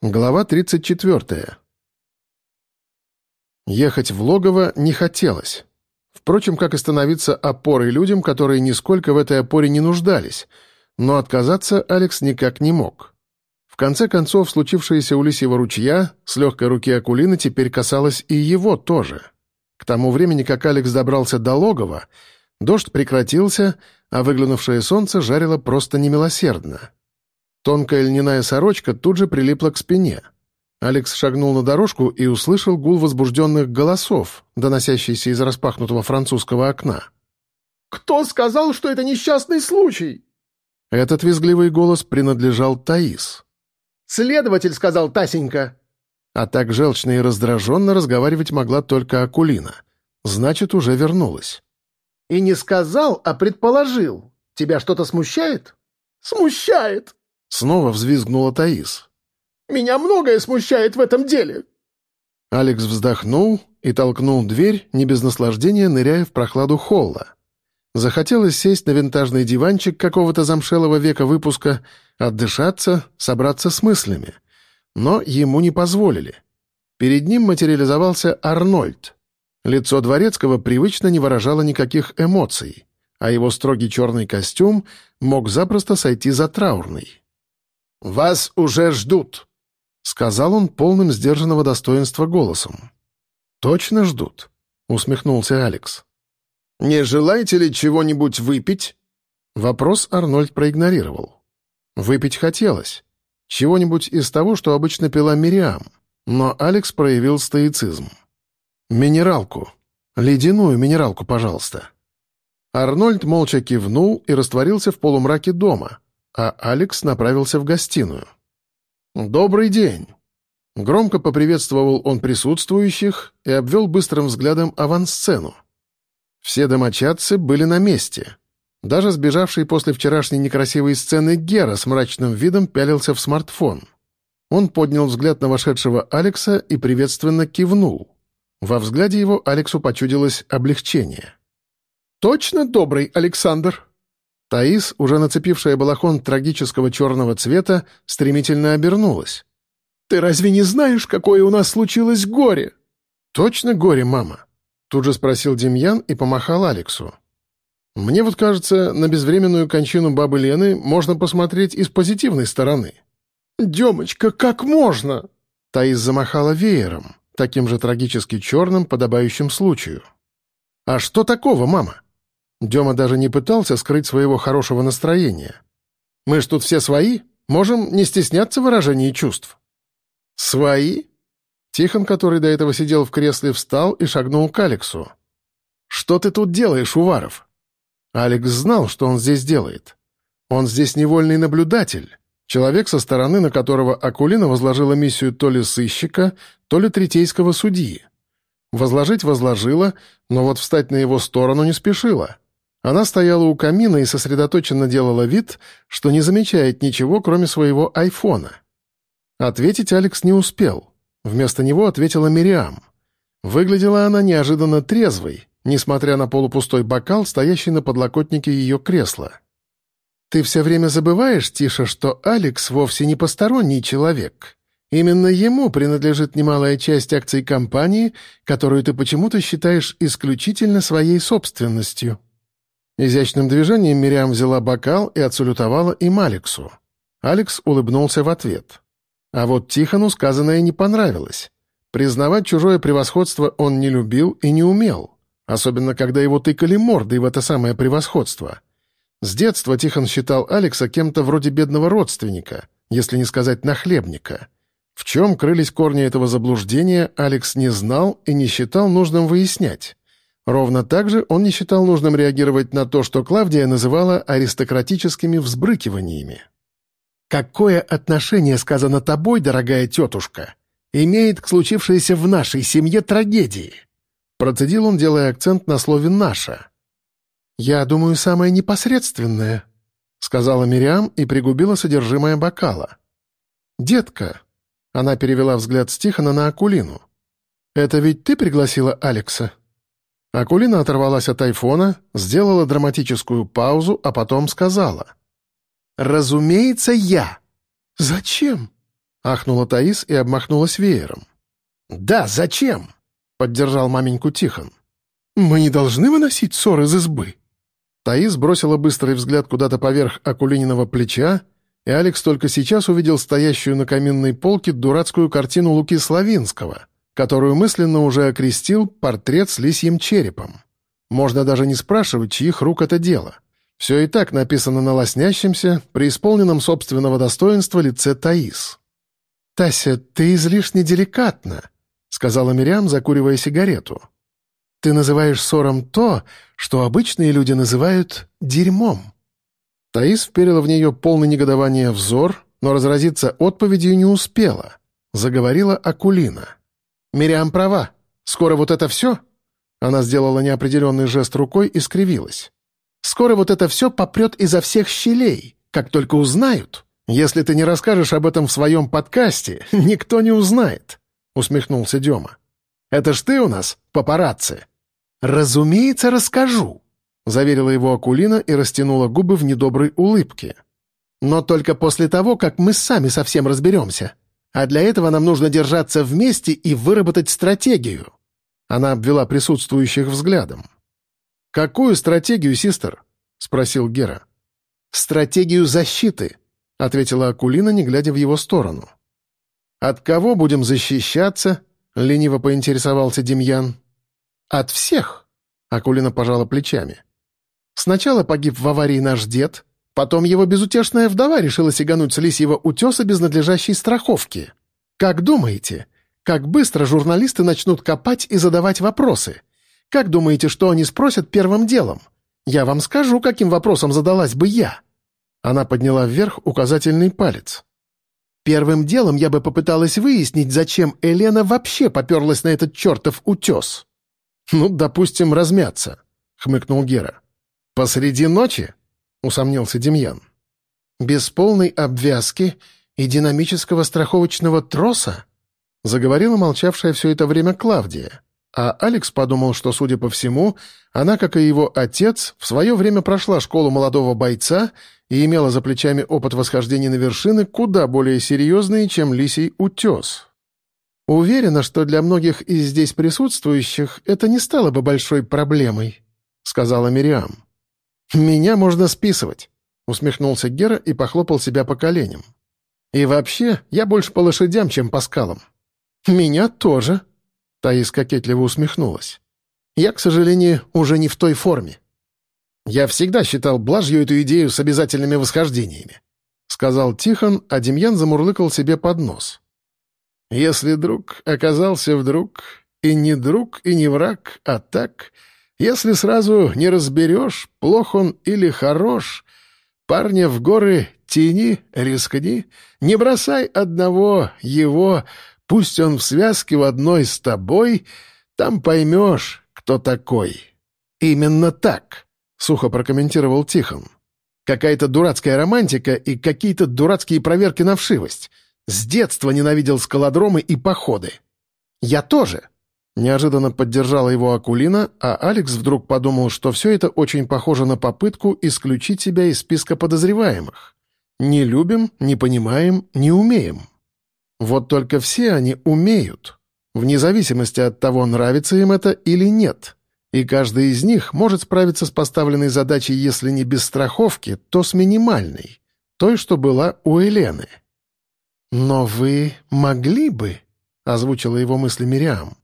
Глава 34. Ехать в логово не хотелось. Впрочем, как и становиться опорой людям, которые нисколько в этой опоре не нуждались, но отказаться Алекс никак не мог. В конце концов, случившееся у Лисьего ручья с легкой руки Акулины теперь касалось и его тоже. К тому времени, как Алекс добрался до логова, дождь прекратился, а выглянувшее солнце жарило просто немилосердно. Тонкая льняная сорочка тут же прилипла к спине. Алекс шагнул на дорожку и услышал гул возбужденных голосов, доносящийся из распахнутого французского окна. «Кто сказал, что это несчастный случай?» Этот визгливый голос принадлежал Таис. «Следователь сказал Тасенька». А так желчно и раздраженно разговаривать могла только Акулина. Значит, уже вернулась. «И не сказал, а предположил. Тебя что-то смущает?» «Смущает!» Снова взвизгнула Таис. «Меня многое смущает в этом деле!» Алекс вздохнул и толкнул дверь, не без наслаждения ныряя в прохладу холла. Захотелось сесть на винтажный диванчик какого-то замшелого века выпуска, отдышаться, собраться с мыслями. Но ему не позволили. Перед ним материализовался Арнольд. Лицо Дворецкого привычно не выражало никаких эмоций, а его строгий черный костюм мог запросто сойти за траурный. «Вас уже ждут», — сказал он полным сдержанного достоинства голосом. «Точно ждут», — усмехнулся Алекс. «Не желаете ли чего-нибудь выпить?» Вопрос Арнольд проигнорировал. Выпить хотелось. Чего-нибудь из того, что обычно пила Мириам. Но Алекс проявил стоицизм. «Минералку. Ледяную минералку, пожалуйста». Арнольд молча кивнул и растворился в полумраке дома, а Алекс направился в гостиную. «Добрый день!» Громко поприветствовал он присутствующих и обвел быстрым взглядом авансцену. Все домочадцы были на месте. Даже сбежавший после вчерашней некрасивой сцены Гера с мрачным видом пялился в смартфон. Он поднял взгляд на вошедшего Алекса и приветственно кивнул. Во взгляде его Алексу почудилось облегчение. «Точно добрый Александр?» Таис, уже нацепившая балахон трагического черного цвета, стремительно обернулась. «Ты разве не знаешь, какое у нас случилось горе?» «Точно горе, мама?» Тут же спросил Демьян и помахал Алексу. «Мне вот кажется, на безвременную кончину бабы Лены можно посмотреть и с позитивной стороны». «Демочка, как можно?» Таис замахала веером, таким же трагически черным, подобающим случаю. «А что такого, мама?» Дема даже не пытался скрыть своего хорошего настроения. «Мы ж тут все свои, можем не стесняться выражений чувств». «Свои?» Тихон, который до этого сидел в кресле, встал и шагнул к Алексу. «Что ты тут делаешь, Уваров?» Алекс знал, что он здесь делает. Он здесь невольный наблюдатель, человек со стороны, на которого Акулина возложила миссию то ли сыщика, то ли третейского судьи. Возложить возложила, но вот встать на его сторону не спешила. Она стояла у камина и сосредоточенно делала вид, что не замечает ничего, кроме своего айфона. Ответить Алекс не успел. Вместо него ответила Мириам. Выглядела она неожиданно трезвой, несмотря на полупустой бокал, стоящий на подлокотнике ее кресла. «Ты все время забываешь, Тиша, что Алекс вовсе не посторонний человек. Именно ему принадлежит немалая часть акций компании, которую ты почему-то считаешь исключительно своей собственностью». Изящным движением Мириам взяла бокал и отсалютовала им Алексу. Алекс улыбнулся в ответ. А вот Тихону сказанное не понравилось. Признавать чужое превосходство он не любил и не умел, особенно когда его тыкали мордой в это самое превосходство. С детства Тихон считал Алекса кем-то вроде бедного родственника, если не сказать нахлебника. В чем крылись корни этого заблуждения, Алекс не знал и не считал нужным выяснять. Ровно так же он не считал нужным реагировать на то, что Клавдия называла аристократическими взбрыкиваниями. «Какое отношение, сказано тобой, дорогая тетушка, имеет к случившейся в нашей семье трагедии?» Процедил он, делая акцент на слове «наша». «Я думаю, самое непосредственное», — сказала Мириам и пригубила содержимое бокала. «Детка», — она перевела взгляд с Тихона на Акулину, — «это ведь ты пригласила Алекса?» Акулина оторвалась от айфона, сделала драматическую паузу, а потом сказала. «Разумеется, я!» «Зачем?» — ахнула Таис и обмахнулась веером. «Да, зачем?» — поддержал маменьку Тихон. «Мы не должны выносить ссор из избы». Таис бросила быстрый взгляд куда-то поверх Акулининого плеча, и Алекс только сейчас увидел стоящую на каминной полке дурацкую картину Луки Славинского, которую мысленно уже окрестил портрет с лисьим черепом. Можно даже не спрашивать, чьих рук это дело. Все и так написано на лоснящемся, преисполненном собственного достоинства лице Таис. «Тася, ты излишне деликатна», — сказала Мириам, закуривая сигарету. «Ты называешь ссором то, что обычные люди называют дерьмом». Таис вперила в нее полный негодования взор, но разразиться отповедью не успела. Заговорила Акулина. «Мириам права. Скоро вот это все?» Она сделала неопределенный жест рукой и скривилась. «Скоро вот это все попрет изо всех щелей, как только узнают. Если ты не расскажешь об этом в своем подкасте, никто не узнает», — усмехнулся Дема. «Это ж ты у нас, папарацци?» «Разумеется, расскажу», — заверила его Акулина и растянула губы в недоброй улыбке. «Но только после того, как мы сами совсем разберемся. А для этого нам нужно держаться вместе и выработать стратегию». Она обвела присутствующих взглядом. «Какую стратегию, систер?» — спросил Гера. «Стратегию защиты», — ответила Акулина, не глядя в его сторону. «От кого будем защищаться?» — лениво поинтересовался Демьян. «От всех», — Акулина пожала плечами. «Сначала погиб в аварии наш дед, потом его безутешная вдова решила сигануть с лисьего утеса без надлежащей страховки. Как думаете, как быстро журналисты начнут копать и задавать вопросы? Как думаете, что они спросят первым делом? Я вам скажу, каким вопросом задалась бы я». Она подняла вверх указательный палец. «Первым делом я бы попыталась выяснить, зачем Елена вообще поперлась на этот чертов утес». «Ну, допустим, размяться», — хмыкнул Гера. «Посреди ночи?» — усомнился Демьян. «Без полной обвязки и динамического страховочного троса?» Заговорила молчавшая все это время Клавдия. А Алекс подумал, что, судя по всему, она, как и его отец, в свое время прошла школу молодого бойца и имела за плечами опыт восхождения на вершины куда более серьезный, чем лисий утес. «Уверена, что для многих из здесь присутствующих это не стало бы большой проблемой», — сказала Мириам. «Меня можно списывать», — усмехнулся Гера и похлопал себя по коленям. «И вообще, я больше по лошадям, чем по скалам». «Меня тоже», — Таис кокетливо усмехнулась. «Я, к сожалению, уже не в той форме». «Я всегда считал блажью эту идею с обязательными восхождениями», — сказал Тихон, а Демьян замурлыкал себе под нос. «Если друг оказался вдруг, и не друг, и не враг, а так, если сразу не разберешь, плох он или хорош, парня в горы тяни, рискни, не бросай одного его, Пусть он в связке в одной с тобой, там поймешь, кто такой». «Именно так», — сухо прокомментировал Тихон. «Какая-то дурацкая романтика и какие-то дурацкие проверки на вшивость. С детства ненавидел скалодромы и походы». «Я тоже», — неожиданно поддержала его Акулина, а Алекс вдруг подумал, что все это очень похоже на попытку исключить себя из списка подозреваемых. «Не любим, не понимаем, не умеем». Вот только все они умеют, вне зависимости от того, нравится им это или нет. И каждый из них может справиться с поставленной задачей, если не без страховки, то с минимальной, той, что была у Елены. «Но вы могли бы», — озвучила его мысли Мириам.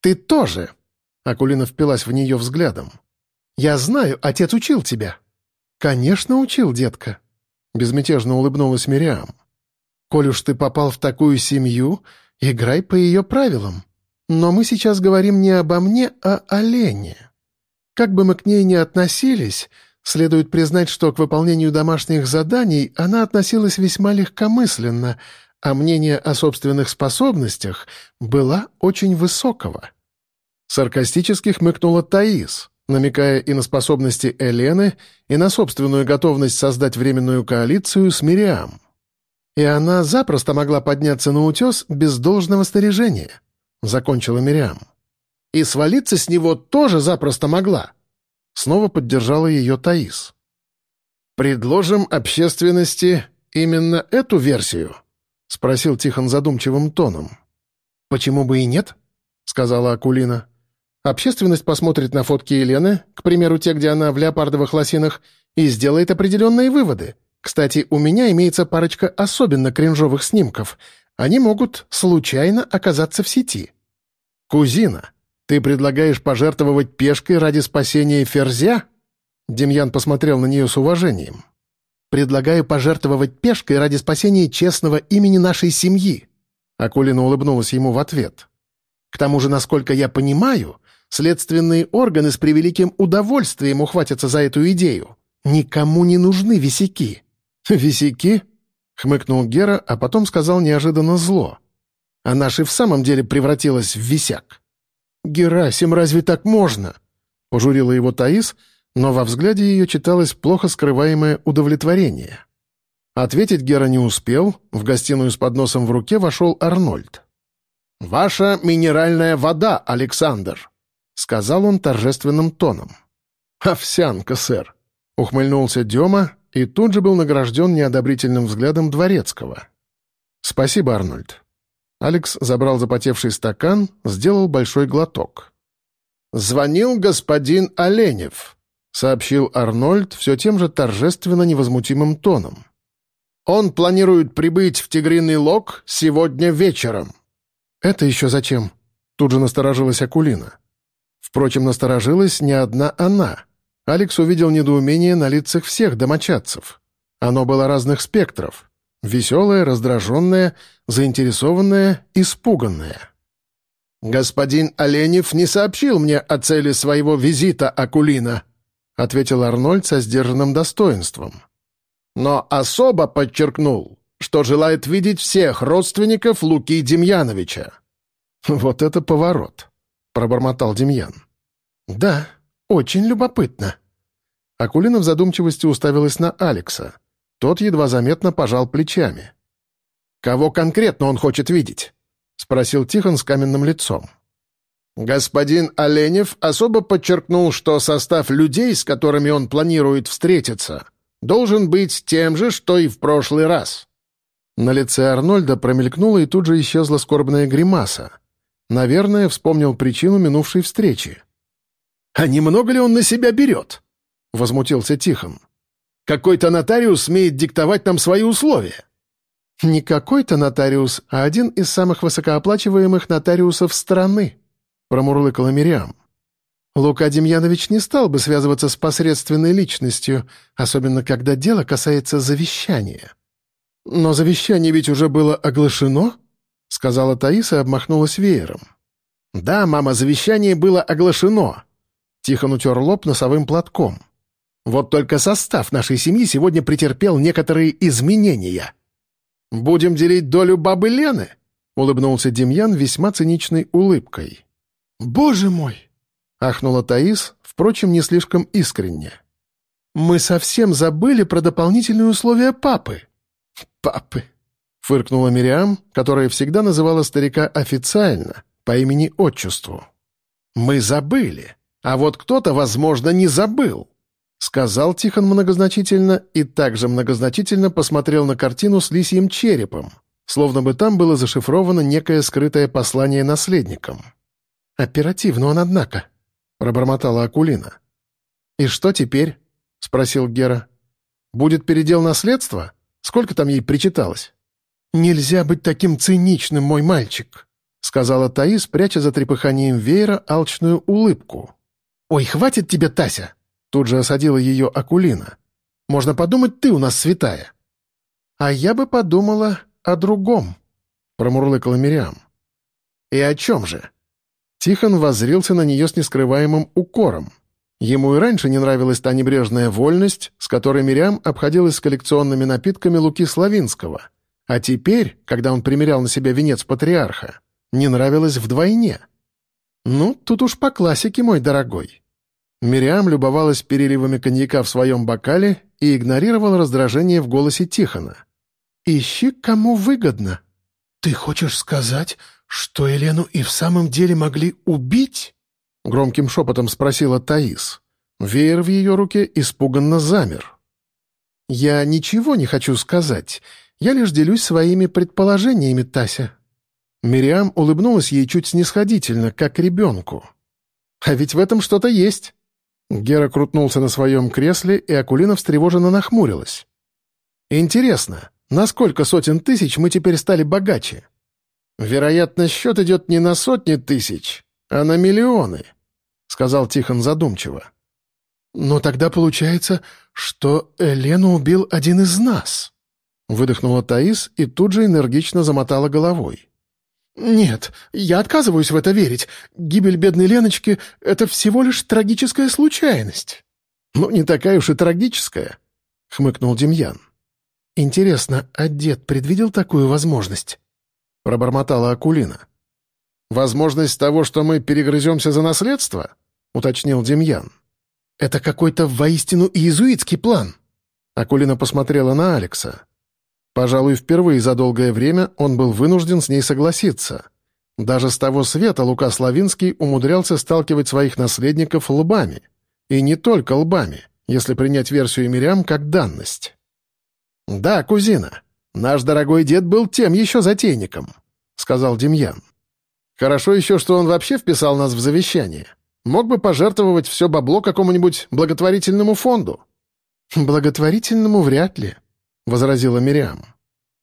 «Ты тоже», — Акулина впилась в нее взглядом. «Я знаю, отец учил тебя». «Конечно, учил, детка», — безмятежно улыбнулась Мириам. Коль уж ты попал в такую семью, играй по ее правилам. Но мы сейчас говорим не обо мне, а о Лене. Как бы мы к ней ни относились, следует признать, что к выполнению домашних заданий она относилась весьма легкомысленно, а мнение о собственных способностях было очень высокого. Саркастически хмыкнула Таис, намекая и на способности Элены, и на собственную готовность создать временную коалицию с Мириам. И она запросто могла подняться на утес без должного снаряжения», — закончила Мириам. «И свалиться с него тоже запросто могла», — снова поддержала ее Таис. «Предложим общественности именно эту версию», — спросил Тихон задумчивым тоном. «Почему бы и нет?» — сказала Акулина. «Общественность посмотрит на фотки Елены, к примеру, те, где она в леопардовых лосинах, и сделает определенные выводы. Кстати, у меня имеется парочка особенно кринжовых снимков. Они могут случайно оказаться в сети». «Кузина, ты предлагаешь пожертвовать пешкой ради спасения Ферзя?» Демьян посмотрел на нее с уважением. Предлагаю пожертвовать пешкой ради спасения честного имени нашей семьи». Акулина улыбнулась ему в ответ. «К тому же, насколько я понимаю, следственные органы с превеликим удовольствием ухватятся за эту идею. Никому не нужны висяки». «Висяки?» — хмыкнул Гера, а потом сказал неожиданно зло. «А наша в самом деле превратилась в висяк». «Герасим, разве так можно?» — пожурила его Таис — но во взгляде ее читалось плохо скрываемое удовлетворение. Ответить Гера не успел, в гостиную с подносом в руке вошел Арнольд. «Ваша минеральная вода, Александр!» — сказал он торжественным тоном. «Овсянка, сэр!» — ухмыльнулся Дема и тут же был награжден неодобрительным взглядом Дворецкого. «Спасибо, Арнольд». Алекс забрал запотевший стакан, сделал большой глоток. «Звонил господин Оленев», — сообщил Арнольд все тем же торжественно невозмутимым тоном. «Он планирует прибыть в Тигриный Лог сегодня вечером». «Это еще зачем?» — тут же насторожилась Акулина. Впрочем, насторожилась не одна она. Алекс увидел недоумение на лицах всех домочадцев. Оно было разных спектров. Веселое, раздраженное, заинтересованное, испуганное. «Господин Оленев не сообщил мне о цели своего визита, Акулина», — ответил Арнольд со сдержанным достоинством. «Но особо подчеркнул, что желает видеть всех родственников Луки Демьяновича». «Вот это поворот», — пробормотал Демьян. «Да, очень любопытно». Акулина в задумчивости уставилась на Алекса. Тот едва заметно пожал плечами. «Кого конкретно он хочет видеть?» — спросил Тихон с каменным лицом. Господин Оленев особо подчеркнул, что состав людей, с которыми он планирует встретиться, должен быть тем же, что и в прошлый раз. На лице Арнольда промелькнула и тут же исчезла скорбная гримаса. Наверное, вспомнил причину минувшей встречи. «А немного ли он на себя берет?» — возмутился Тихон. «Какой-то нотариус смеет диктовать нам свои условия». «Не какой-то нотариус, а один из самых высокооплачиваемых нотариусов страны», — промурлыкала Мириам. Лука Демьянович не стал бы связываться с посредственной личностью, особенно когда дело касается завещания. «Но завещание ведь уже было оглашено?» — сказала Таиса и обмахнулась веером. «Да, мама, завещание было оглашено». Тихон утер лоб носовым платком. «Вот только состав нашей семьи сегодня претерпел некоторые изменения». «Будем делить долю бабы Лены?» — улыбнулся Демьян весьма циничной улыбкой. «Боже мой!» — ахнула Таис, впрочем, не слишком искренне. «Мы совсем забыли про дополнительные условия папы». «Папы!» — фыркнула Мириам, которая всегда называла старика официально, по имени-отчеству. «Мы забыли, а вот кто-то, возможно, не забыл», — сказал Тихон многозначительно и также многозначительно посмотрел на картину с лисьим черепом, словно бы там было зашифровано некое скрытое послание наследникам. «Оперативно он, однако», — пробормотала Акулина. «И что теперь?» — спросил Гера. «Будет передел наследства? Сколько там ей причиталось?» «Нельзя быть таким циничным, мой мальчик», — сказала Таис, пряча за трепыханием веера алчную улыбку. «Ой, хватит тебе, Тася!» — тут же осадила ее Акулина. «Можно подумать, ты у нас святая». «А я бы подумала о другом», — промурлыкала Мириам. «И о чем же?» Тихон воззрился на нее с нескрываемым укором. Ему и раньше не нравилась та небрежная вольность, с которой Мириам обходилась с коллекционными напитками Луки Славинского. А теперь, когда он примерял на себя венец патриарха, не нравилось вдвойне. «Ну, тут уж по классике, мой дорогой». Мириам любовалась переливами коньяка в своем бокале и игнорировала раздражение в голосе Тихона. «Ищи, кому выгодно». «Ты хочешь сказать, «Что Елену и в самом деле могли убить?» — громким шепотом спросила Таис. Веер в ее руке испуганно замер. «Я ничего не хочу сказать. Я лишь делюсь своими предположениями, Тася». Мириам улыбнулась ей чуть снисходительно, как ребенку. «А ведь в этом что-то есть». Гера крутнулся на своем кресле, и Акулина встревоженно нахмурилась. «Интересно, на сколько сотен тысяч мы теперь стали богаче?» «Вероятно, счет идет не на сотни тысяч, а на миллионы», — сказал Тихон задумчиво. «Но тогда получается, что Элену убил один из нас», — выдохнула Таис и тут же энергично замотала головой. «Нет, я отказываюсь в это верить. Гибель бедной Леночки — это всего лишь трагическая случайность». «Ну, не такая уж и трагическая», — хмыкнул Демьян. «Интересно, а дед предвидел такую возможность?» — пробормотала Акулина. «Возможность того, что мы перегрыземся за наследство?» — уточнил Демьян. «Это какой-то воистину иезуитский план!» Акулина посмотрела на Алекса. Пожалуй, впервые за долгое время он был вынужден с ней согласиться. Даже с того света Лука Славинский умудрялся сталкивать своих наследников лбами. И не только лбами, если принять версию Мирям как данность. «Да, кузина, наш дорогой дед был тем еще затейником», — сказал Демьян. «Хорошо еще, что он вообще вписал нас в завещание. Мог бы пожертвовать все бабло какому-нибудь благотворительному фонду». «Благотворительному вряд ли», — возразила Мириам.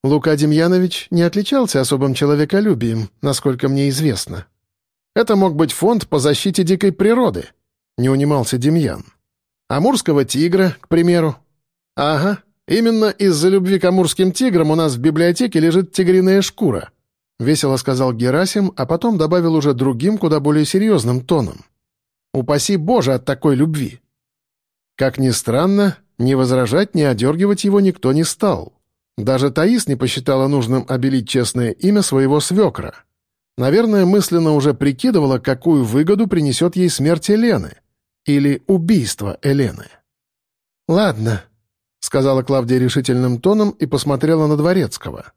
«Лука Демьянович не отличался особым человеколюбием, насколько мне известно». «Это мог быть фонд по защите дикой природы», — не унимался Демьян. «Амурского тигра, к примеру». «Ага, именно из-за любви к амурским тиграм у нас в библиотеке лежит тигриная шкура», — весело сказал Герасим, а потом добавил уже другим, куда более серьезным тоном. Упаси Боже от такой любви!» Как ни странно, ни возражать, ни одергивать его никто не стал. Даже Таис не посчитала нужным обелить честное имя своего свекра. Наверное, мысленно уже прикидывала, какую выгоду принесет ей смерть Елены. Или убийство Елены. «Ладно», — сказала Клавдия решительным тоном и посмотрела на Дворецкого.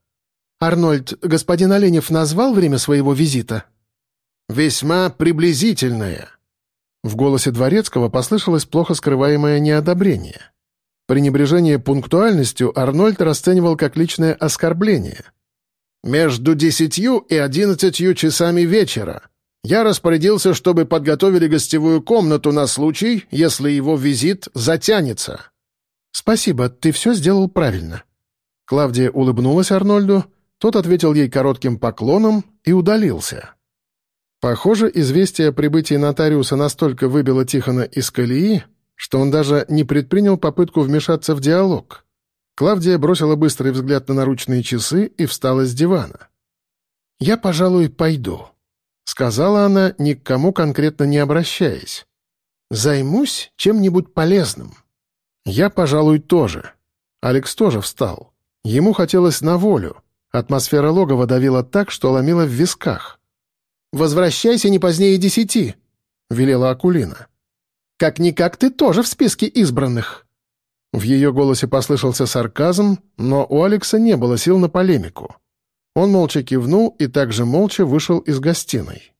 «Арнольд, господин Оленев назвал время своего визита?» «Весьма приблизительное», в голосе Дворецкого послышалось плохо скрываемое неодобрение. Пренебрежение пунктуальностью Арнольд расценивал как личное оскорбление. «Между десятью и одиннадцатью часами вечера я распорядился, чтобы подготовили гостевую комнату на случай, если его визит затянется». «Спасибо, ты все сделал правильно». Клавдия улыбнулась Арнольду, тот ответил ей коротким поклоном и удалился. Похоже, известие о прибытии нотариуса настолько выбило Тихона из колеи, что он даже не предпринял попытку вмешаться в диалог. Клавдия бросила быстрый взгляд на наручные часы и встала с дивана. «Я, пожалуй, пойду», — сказала она, ни к кому конкретно не обращаясь. «Займусь чем-нибудь полезным». «Я, пожалуй, тоже». Алекс тоже встал. Ему хотелось на волю. Атмосфера логова давила так, что ломила в висках. Возвращайся не позднее десяти», — велела Акулина. «Как-никак ты тоже в списке избранных». В ее голосе послышался сарказм, но у Алекса не было сил на полемику. Он молча кивнул и также молча вышел из гостиной.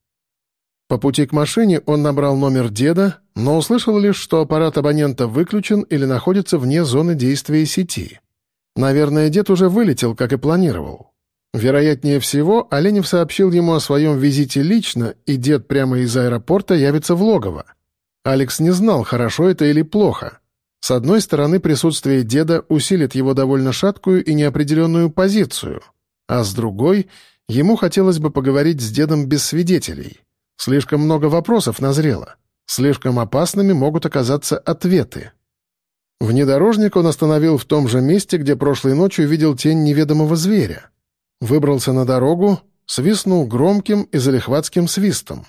По пути к машине он набрал номер деда, но услышал лишь, что аппарат абонента выключен или находится вне зоны действия сети. Наверное, дед уже вылетел, как и планировал. Вероятнее всего, Оленев сообщил ему о своем визите лично, и дед прямо из аэропорта явится в логово. Алекс не знал, хорошо это или плохо. С одной стороны, присутствие деда усилит его довольно шаткую и неопределенную позицию, а с другой, ему хотелось бы поговорить с дедом без свидетелей. Слишком много вопросов назрело. Слишком опасными могут оказаться ответы. Внедорожник он остановил в том же месте, где прошлой ночью видел тень неведомого зверя. Выбрался на дорогу, свистнул громким и залихватским свистом.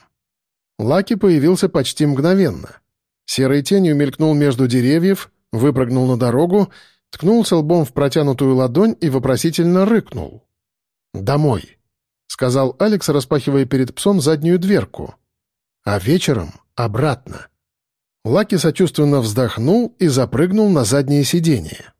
Лаки появился почти мгновенно. Серой тенью мелькнул между деревьев, выпрыгнул на дорогу, ткнулся лбом в протянутую ладонь и вопросительно рыкнул. «Домой», — сказал Алекс, распахивая перед псом заднюю дверку. «А вечером обратно». Лаки сочувственно вздохнул и запрыгнул на заднее сиденье.